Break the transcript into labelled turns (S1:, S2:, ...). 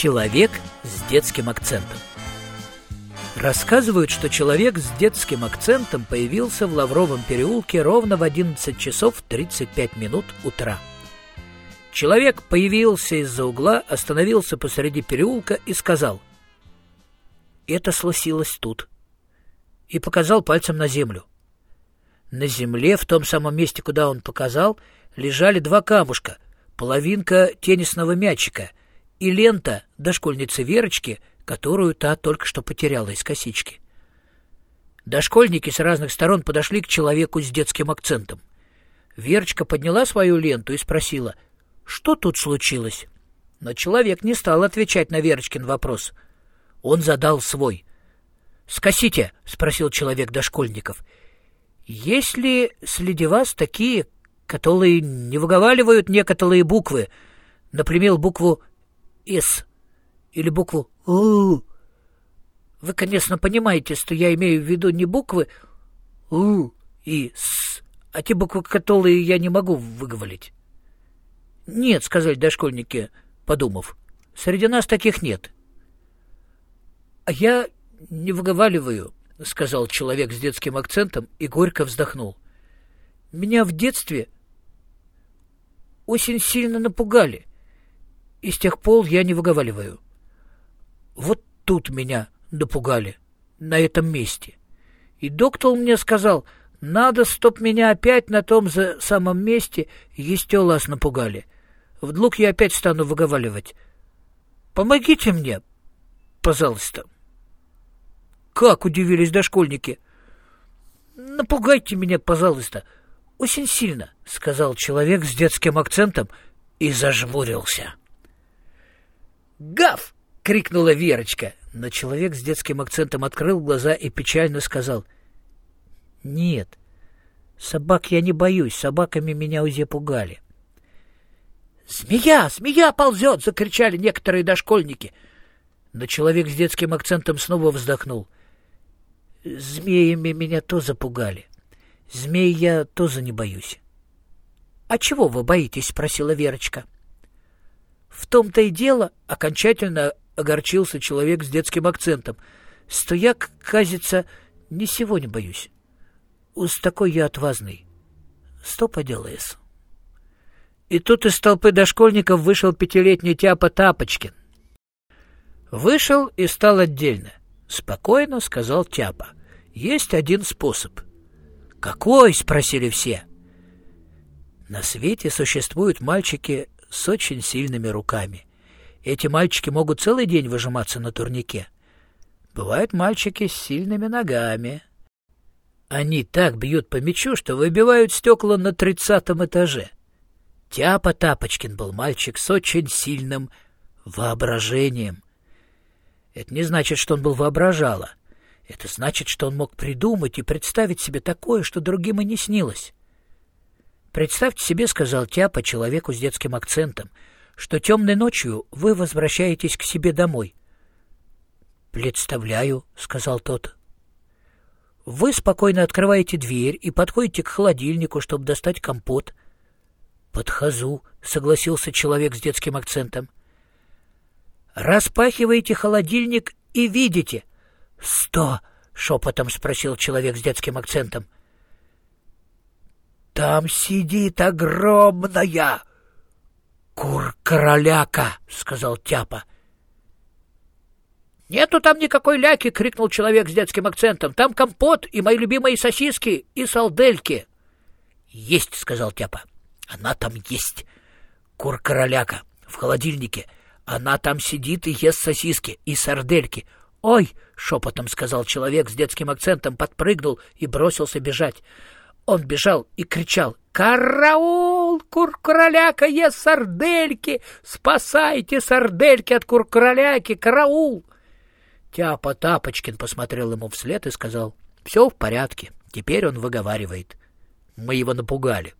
S1: Человек с детским акцентом. Рассказывают, что человек с детским акцентом появился в Лавровом переулке ровно в 11 часов 35 минут утра. Человек появился из-за угла, остановился посреди переулка и сказал «Это случилось тут» и показал пальцем на землю. На земле, в том самом месте, куда он показал, лежали два камушка, половинка теннисного мячика и лента дошкольницы Верочки, которую та только что потеряла из косички. Дошкольники с разных сторон подошли к человеку с детским акцентом. Верочка подняла свою ленту и спросила, что тут случилось? Но человек не стал отвечать на Верочкин вопрос. Он задал свой. «Скосите», — спросил человек дошкольников, — «есть ли среди вас такие, которые не выговаривают некоторые буквы, например, букву «С» или букву «У». Вы, конечно, понимаете, что я имею в виду не буквы «У» и «С», а те буквы, которые я не могу выговорить. «Нет», — сказали дошкольники, подумав, — «среди нас таких нет». «А я не выговариваю», — сказал человек с детским акцентом и горько вздохнул. «Меня в детстве очень сильно напугали, и с тех пор я не выговариваю. Вот тут меня напугали, на этом месте. И доктор мне сказал, надо, чтоб меня опять на том же самом месте еще раз напугали. Вдруг я опять стану выговаривать. Помогите мне, пожалуйста. Как удивились дошкольники. Напугайте меня, пожалуйста, очень сильно, сказал человек с детским акцентом и зажмурился. Гав! крикнула Верочка, но человек с детским акцентом открыл глаза и печально сказал: "Нет. Собак я не боюсь, собаками меня уже пугали". «Змея! Змея ползет!» — закричали некоторые дошкольники. Но человек с детским акцентом снова вздохнул. «Змеями меня тоже запугали. Змей я тоже не боюсь». «А чего вы боитесь?» — спросила Верочка. «В том-то и дело, окончательно огорчился человек с детским акцентом, что я, кажется, не сегодня боюсь. Уж такой я отвазный. Что поделаешь?» И тут из толпы дошкольников вышел пятилетний тяпа Тапочкин. Вышел и стал отдельно. Спокойно сказал Тяпа. Есть один способ. Какой? спросили все. На свете существуют мальчики с очень сильными руками. Эти мальчики могут целый день выжиматься на турнике. Бывают мальчики с сильными ногами. Они так бьют по мячу, что выбивают стекла на тридцатом этаже. Тяпа Тапочкин был мальчик с очень сильным воображением. Это не значит, что он был воображало. Это значит, что он мог придумать и представить себе такое, что другим и не снилось. «Представьте себе, — сказал Тяпа человеку с детским акцентом, — что темной ночью вы возвращаетесь к себе домой». «Представляю, — сказал тот. Вы спокойно открываете дверь и подходите к холодильнику, чтобы достать компот — «Подхожу», — согласился человек с детским акцентом. «Распахиваете холодильник и видите». «Сто!» — шепотом спросил человек с детским акцентом. «Там сидит огромная кур-короляка», — сказал Тяпа. «Нету там никакой ляки!» — крикнул человек с детским акцентом. «Там компот и мои любимые сосиски и салдельки!» «Есть!» — сказал Тяпа. Она там есть. Кур-короляка в холодильнике. Она там сидит и ест сосиски и сардельки. «Ой!» — шепотом сказал человек с детским акцентом, подпрыгнул и бросился бежать. Он бежал и кричал «Караул! Кур-короляка ест сардельки! Спасайте сардельки от кур-короляки! Караул!» Тяпа Тапочкин посмотрел ему вслед и сказал «Все в порядке, теперь он выговаривает. Мы его напугали».